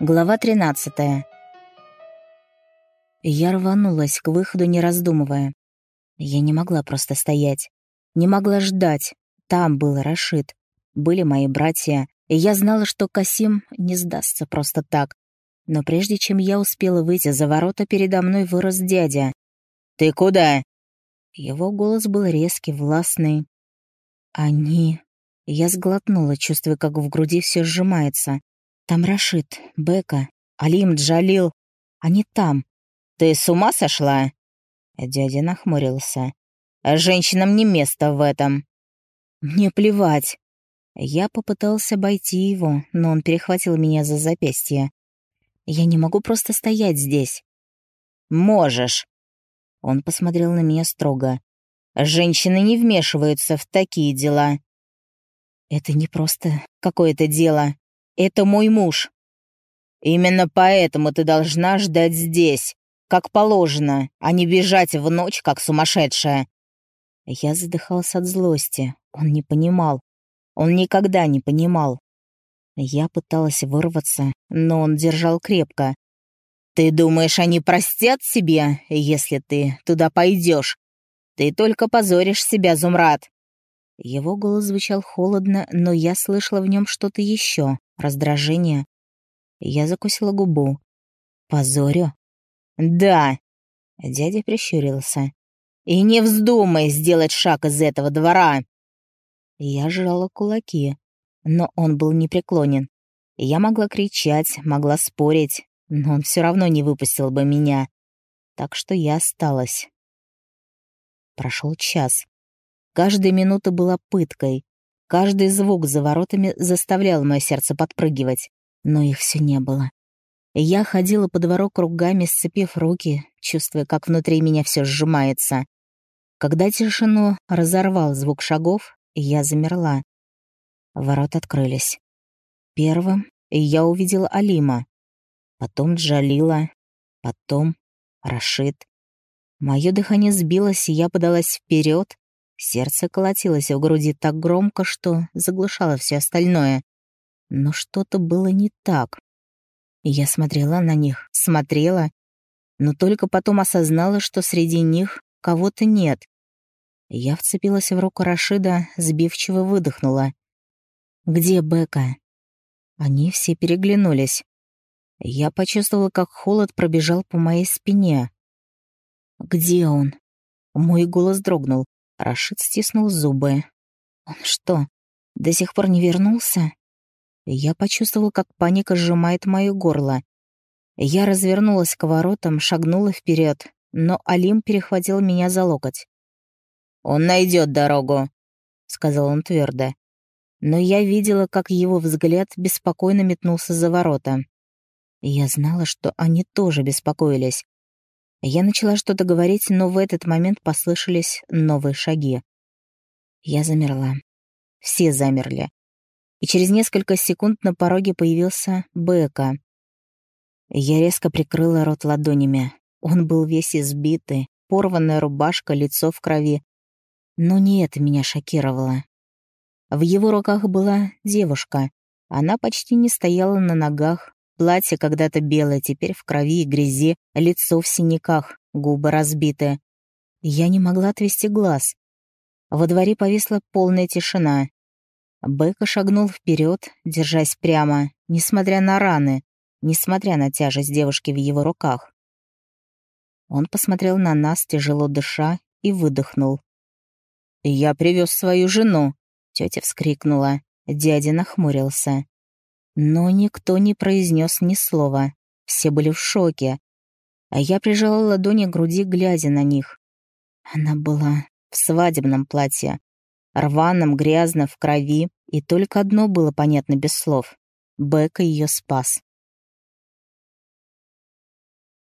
Глава 13. Я рванулась к выходу, не раздумывая. Я не могла просто стоять. Не могла ждать. Там был Рашид. Были мои братья. И я знала, что Касим не сдастся просто так. Но прежде чем я успела выйти за ворота, передо мной вырос дядя. «Ты куда?» Его голос был резкий, властный. «Они...» Я сглотнула, чувствуя, как в груди все сжимается. Там Рашид, Бека, Алим, Джалил. Они там. Ты с ума сошла? Дядя нахмурился. Женщинам не место в этом. Мне плевать. Я попытался обойти его, но он перехватил меня за запястье. Я не могу просто стоять здесь. Можешь. Он посмотрел на меня строго. Женщины не вмешиваются в такие дела. Это не просто какое-то дело. Это мой муж. Именно поэтому ты должна ждать здесь, как положено, а не бежать в ночь, как сумасшедшая». Я задыхался от злости. Он не понимал. Он никогда не понимал. Я пыталась вырваться, но он держал крепко. «Ты думаешь, они простят себе, если ты туда пойдешь? Ты только позоришь себя, Зумрад!» Его голос звучал холодно, но я слышала в нем что-то еще раздражение. Я закусила губу. «Позорю?» «Да!» Дядя прищурился. «И не вздумай сделать шаг из этого двора!» Я сжала кулаки, но он был непреклонен. Я могла кричать, могла спорить, но он все равно не выпустил бы меня. Так что я осталась. Прошел час. Каждая минута была пыткой. Каждый звук за воротами заставлял мое сердце подпрыгивать, но их все не было. Я ходила по двору кругами, сцепив руки, чувствуя, как внутри меня все сжимается. Когда тишину разорвал звук шагов, я замерла. Ворота открылись. Первым я увидела Алима, потом Джалила, потом Рашид. Мое дыхание сбилось, и я подалась вперед, Сердце колотилось в груди так громко, что заглушало все остальное. Но что-то было не так. Я смотрела на них, смотрела, но только потом осознала, что среди них кого-то нет. Я вцепилась в руку Рашида, сбивчиво выдохнула. «Где Бека?» Они все переглянулись. Я почувствовала, как холод пробежал по моей спине. «Где он?» Мой голос дрогнул. Рашид стиснул зубы. «Он что, до сих пор не вернулся?» Я почувствовала, как паника сжимает мое горло. Я развернулась к воротам, шагнула вперед, но Алим перехватил меня за локоть. «Он найдет дорогу», — сказал он твердо. Но я видела, как его взгляд беспокойно метнулся за ворота. Я знала, что они тоже беспокоились. Я начала что-то говорить, но в этот момент послышались новые шаги. Я замерла. Все замерли. И через несколько секунд на пороге появился Бека. Я резко прикрыла рот ладонями. Он был весь избитый, порванная рубашка, лицо в крови. Но не это меня шокировало. В его руках была девушка. Она почти не стояла на ногах, Платье когда-то белое, теперь в крови и грязи, лицо в синяках, губы разбиты. Я не могла отвести глаз. Во дворе повисла полная тишина. Бека шагнул вперед, держась прямо, несмотря на раны, несмотря на тяжесть девушки в его руках. Он посмотрел на нас, тяжело дыша, и выдохнул. «Я привез свою жену!» — тетя вскрикнула. Дядя нахмурился. Но никто не произнес ни слова. Все были в шоке. А я прижала ладони к груди, глядя на них. Она была в свадебном платье. Рваном, грязно, в крови. И только одно было понятно без слов. Бека ее спас.